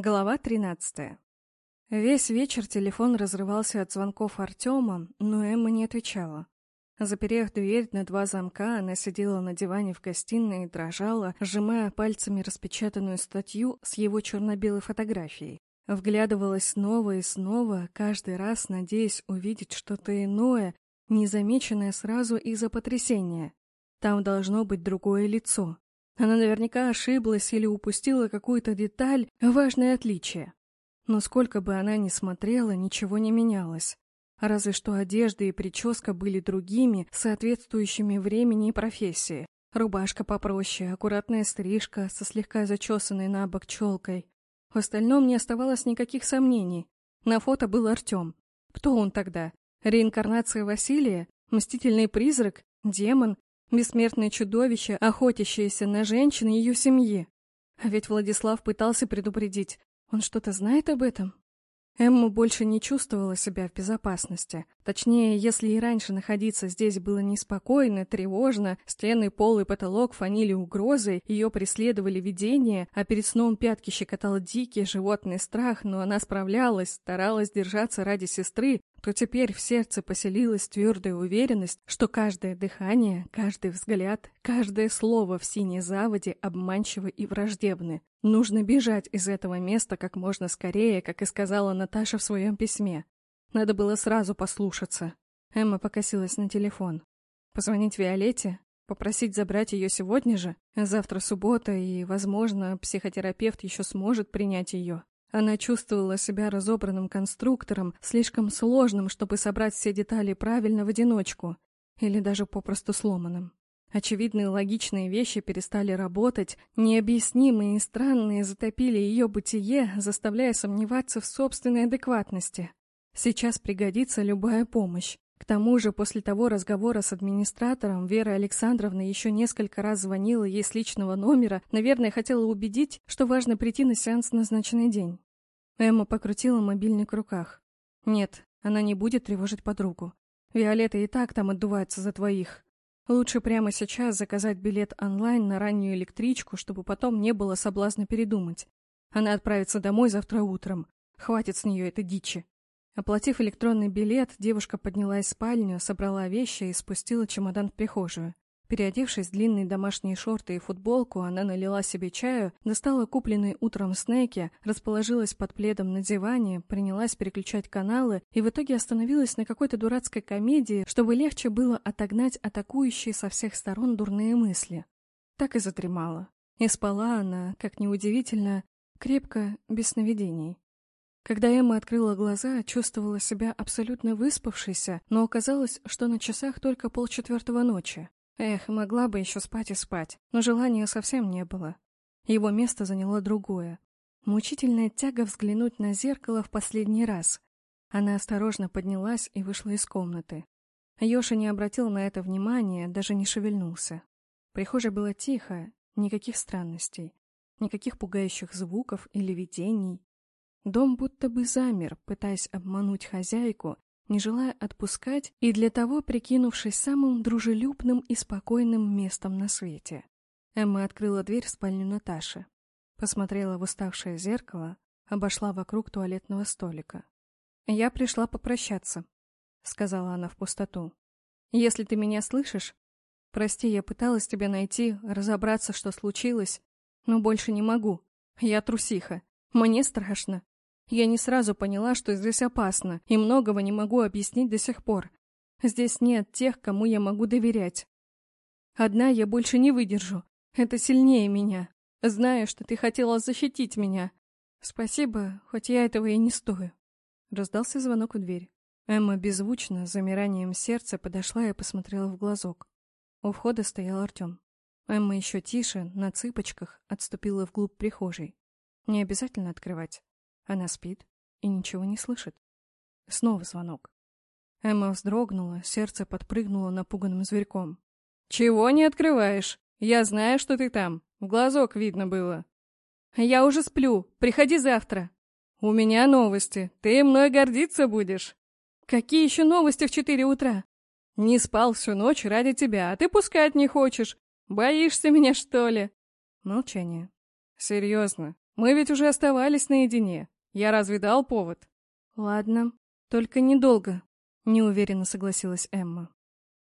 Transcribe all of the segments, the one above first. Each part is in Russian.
Глава 13. Весь вечер телефон разрывался от звонков Артема, но Эмма не отвечала. Заперев дверь на два замка, она сидела на диване в гостиной и дрожала, сжимая пальцами распечатанную статью с его черно-белой фотографией. Вглядывалась снова и снова, каждый раз надеясь увидеть что-то иное, незамеченное сразу из-за потрясения. Там должно быть другое лицо. Она наверняка ошиблась или упустила какую-то деталь, важное отличие. Но сколько бы она ни смотрела, ничего не менялось. Разве что одежда и прическа были другими, соответствующими времени и профессии. Рубашка попроще, аккуратная стрижка со слегка зачесанной на бок челкой. В остальном не оставалось никаких сомнений. На фото был Артем. Кто он тогда? Реинкарнация Василия? Мстительный призрак? Демон? Бессмертное чудовище, охотящееся на женщин и ее семьи. А ведь Владислав пытался предупредить. Он что-то знает об этом? Эмма больше не чувствовала себя в безопасности. Точнее, если и раньше находиться здесь было неспокойно, тревожно, стены, пол и потолок фанили угрозой, ее преследовали видения, а перед сном пятки щекотал дикий животный страх, но она справлялась, старалась держаться ради сестры, то теперь в сердце поселилась твердая уверенность, что каждое дыхание, каждый взгляд, каждое слово в синей заводе обманчивы и враждебны. Нужно бежать из этого места как можно скорее, как и сказала Наташа в своем письме. Надо было сразу послушаться. Эмма покосилась на телефон. Позвонить Виолетте? Попросить забрать ее сегодня же? Завтра суббота, и, возможно, психотерапевт еще сможет принять ее. Она чувствовала себя разобранным конструктором, слишком сложным, чтобы собрать все детали правильно в одиночку, или даже попросту сломанным. Очевидные логичные вещи перестали работать, необъяснимые и странные затопили ее бытие, заставляя сомневаться в собственной адекватности. Сейчас пригодится любая помощь. К тому же, после того разговора с администратором, Вера Александровна еще несколько раз звонила ей с личного номера, наверное, хотела убедить, что важно прийти на сеанс в назначенный день. Эмма покрутила мобильник в руках. Нет, она не будет тревожить подругу. Виолетта и так там отдувается за твоих. Лучше прямо сейчас заказать билет онлайн на раннюю электричку, чтобы потом не было соблазна передумать. Она отправится домой завтра утром. Хватит с нее этой дичи. Оплатив электронный билет, девушка поднялась в спальню, собрала вещи и спустила чемодан в прихожую. Переодевшись в длинные домашние шорты и футболку, она налила себе чаю, достала купленные утром снеки, расположилась под пледом на диване, принялась переключать каналы и в итоге остановилась на какой-то дурацкой комедии, чтобы легче было отогнать атакующие со всех сторон дурные мысли. Так и задремала. И спала она, как неудивительно, крепко, без сновидений. Когда Эмма открыла глаза, чувствовала себя абсолютно выспавшейся, но оказалось, что на часах только полчетвертого ночи. Эх, могла бы еще спать и спать, но желания совсем не было. Его место заняло другое. Мучительная тяга взглянуть на зеркало в последний раз. Она осторожно поднялась и вышла из комнаты. Йоша не обратил на это внимания, даже не шевельнулся. В прихожей было тихо, никаких странностей, никаких пугающих звуков или видений. Дом будто бы замер, пытаясь обмануть хозяйку не желая отпускать и для того прикинувшись самым дружелюбным и спокойным местом на свете. Эмма открыла дверь в спальню Наташи. Посмотрела в уставшее зеркало, обошла вокруг туалетного столика. «Я пришла попрощаться», — сказала она в пустоту. «Если ты меня слышишь, прости, я пыталась тебя найти, разобраться, что случилось, но больше не могу. Я трусиха. Мне страшно. Я не сразу поняла, что здесь опасно, и многого не могу объяснить до сих пор. Здесь нет тех, кому я могу доверять. Одна я больше не выдержу. Это сильнее меня. Знаю, что ты хотела защитить меня. Спасибо, хоть я этого и не стою. Раздался звонок в дверь. Эмма беззвучно, с замиранием сердца, подошла и посмотрела в глазок. У входа стоял Артем. Эмма еще тише, на цыпочках, отступила вглубь прихожей. Не обязательно открывать. Она спит и ничего не слышит. Снова звонок. Эмма вздрогнула, сердце подпрыгнуло напуганным зверьком. «Чего не открываешь? Я знаю, что ты там. В глазок видно было». «Я уже сплю. Приходи завтра». «У меня новости. Ты мной гордиться будешь». «Какие еще новости в четыре утра?» «Не спал всю ночь ради тебя, а ты пускать не хочешь. Боишься меня, что ли?» Молчание. «Серьезно, Мы ведь уже оставались наедине. Я разве дал повод?» «Ладно, только недолго», — неуверенно согласилась Эмма.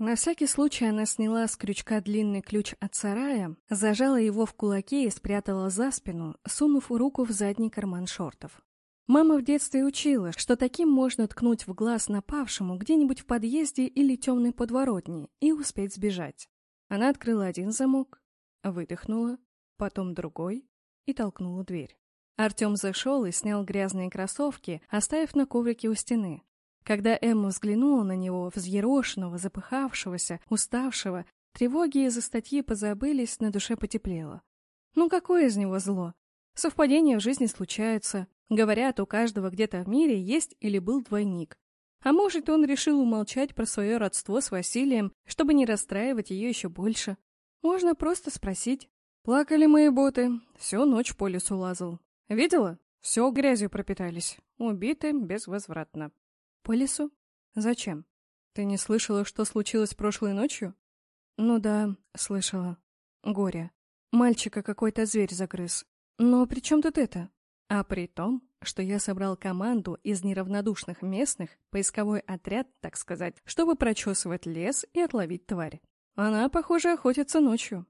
На всякий случай она сняла с крючка длинный ключ от сарая, зажала его в кулаке и спрятала за спину, сунув руку в задний карман шортов. Мама в детстве учила, что таким можно ткнуть в глаз напавшему где-нибудь в подъезде или темной подворотне и успеть сбежать. Она открыла один замок, выдохнула, потом другой и толкнула дверь. Артем зашел и снял грязные кроссовки, оставив на коврике у стены. Когда Эмма взглянула на него, взъерошенного, запыхавшегося, уставшего, тревоги из-за статьи позабылись, на душе потеплело. Ну какое из него зло? Совпадения в жизни случаются. Говорят, у каждого где-то в мире есть или был двойник. А может, он решил умолчать про свое родство с Василием, чтобы не расстраивать ее еще больше. Можно просто спросить. Плакали мои боты, всю ночь по лесу лазал. Видела? Все грязью пропитались. Убиты безвозвратно. По лесу? Зачем? Ты не слышала, что случилось прошлой ночью? Ну да, слышала. Горе. Мальчика какой-то зверь загрыз. Но при чем тут это? А при том, что я собрал команду из неравнодушных местных, поисковой отряд, так сказать, чтобы прочесывать лес и отловить тварь. Она, похоже, охотится ночью.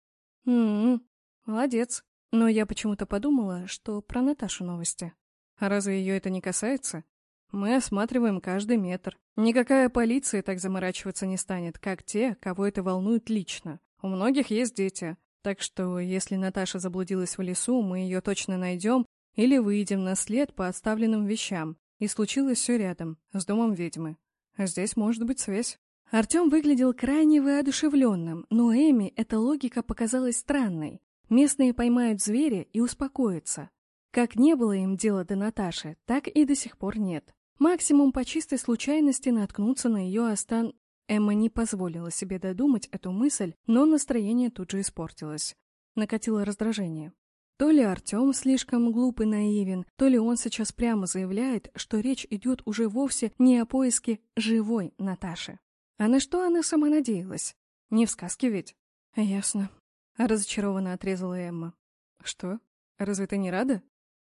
М-м, молодец. Но я почему-то подумала, что про Наташу новости. А разве ее это не касается? Мы осматриваем каждый метр. Никакая полиция так заморачиваться не станет, как те, кого это волнует лично. У многих есть дети. Так что, если Наташа заблудилась в лесу, мы ее точно найдем или выйдем на след по оставленным вещам. И случилось все рядом, с домом ведьмы. Здесь может быть связь. Артем выглядел крайне воодушевленным, но Эми эта логика показалась странной. Местные поймают зверя и успокоятся. Как не было им дела до Наташи, так и до сих пор нет. Максимум по чистой случайности наткнуться на ее остан... Эмма не позволила себе додумать эту мысль, но настроение тут же испортилось. Накатило раздражение. То ли Артем слишком глуп и наивен, то ли он сейчас прямо заявляет, что речь идет уже вовсе не о поиске живой Наташи. А на что она сама надеялась? Не в сказке ведь? Ясно. Разочарованно отрезала Эмма. Что? Разве ты не рада?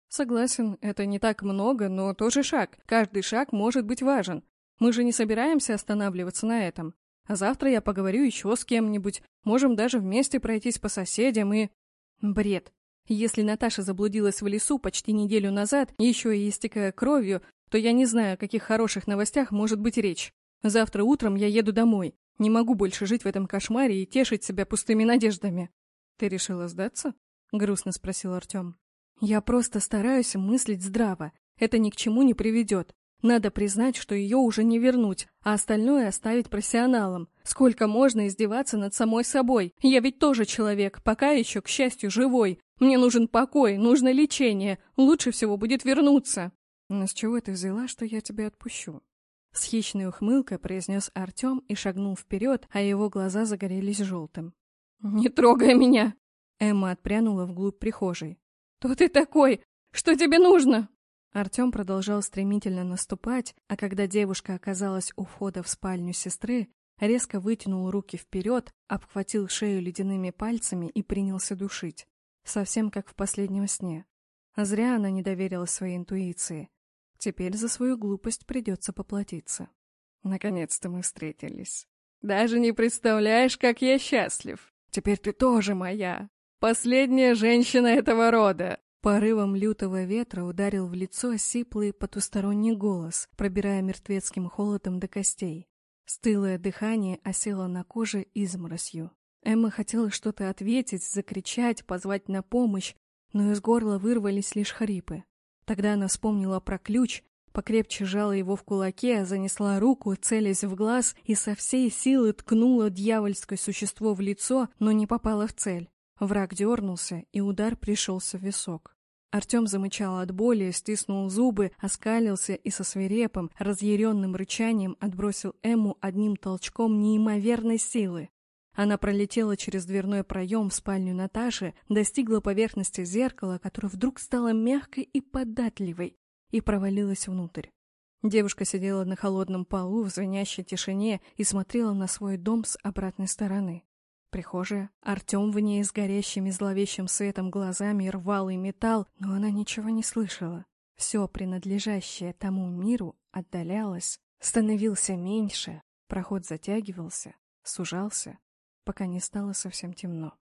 Согласен, это не так много, но тоже шаг. Каждый шаг может быть важен. Мы же не собираемся останавливаться на этом. А завтра я поговорю еще с кем-нибудь. Можем даже вместе пройтись по соседям и... Бред. Если Наташа заблудилась в лесу почти неделю назад, еще и истекая кровью, то я не знаю, о каких хороших новостях может быть речь. Завтра утром я еду домой. Не могу больше жить в этом кошмаре и тешить себя пустыми надеждами. Ты решила сдаться? Грустно спросил Артем. Я просто стараюсь мыслить здраво. Это ни к чему не приведет. Надо признать, что ее уже не вернуть, а остальное оставить профессионалам. Сколько можно издеваться над самой собой? Я ведь тоже человек, пока еще, к счастью, живой. Мне нужен покой, нужно лечение. Лучше всего будет вернуться. Но с чего ты взяла, что я тебя отпущу? С хищной ухмылкой произнес Артем и шагнул вперед, а его глаза загорелись желтым. «Не трогай меня!» Эмма отпрянула вглубь прихожей. «Кто ты такой? Что тебе нужно?» Артем продолжал стремительно наступать, а когда девушка оказалась у входа в спальню сестры, резко вытянул руки вперед, обхватил шею ледяными пальцами и принялся душить. Совсем как в последнем сне. Зря она не доверила своей интуиции. Теперь за свою глупость придется поплатиться. Наконец-то мы встретились. Даже не представляешь, как я счастлив. Теперь ты тоже моя. Последняя женщина этого рода!» Порывом лютого ветра ударил в лицо сиплый потусторонний голос, пробирая мертвецким холодом до костей. Стылое дыхание осело на коже изморосью. Эмма хотела что-то ответить, закричать, позвать на помощь, но из горла вырвались лишь хрипы. Тогда она вспомнила про ключ, покрепче сжала его в кулаке, занесла руку, целясь в глаз, и со всей силы ткнула дьявольское существо в лицо, но не попала в цель. Враг дернулся, и удар пришелся в висок. Артем замычал от боли, стиснул зубы, оскалился и со свирепым, разъяренным рычанием отбросил Эму одним толчком неимоверной силы. Она пролетела через дверной проем в спальню Наташи, достигла поверхности зеркала, которое вдруг стало мягкой и податливой, и провалилась внутрь. Девушка сидела на холодном полу в звенящей тишине и смотрела на свой дом с обратной стороны. Прихожая. Артем в ней с горящими зловещим светом глазами рвал и металл, но она ничего не слышала. Все принадлежащее тому миру отдалялось, становился меньше, проход затягивался, сужался, пока не стало совсем темно.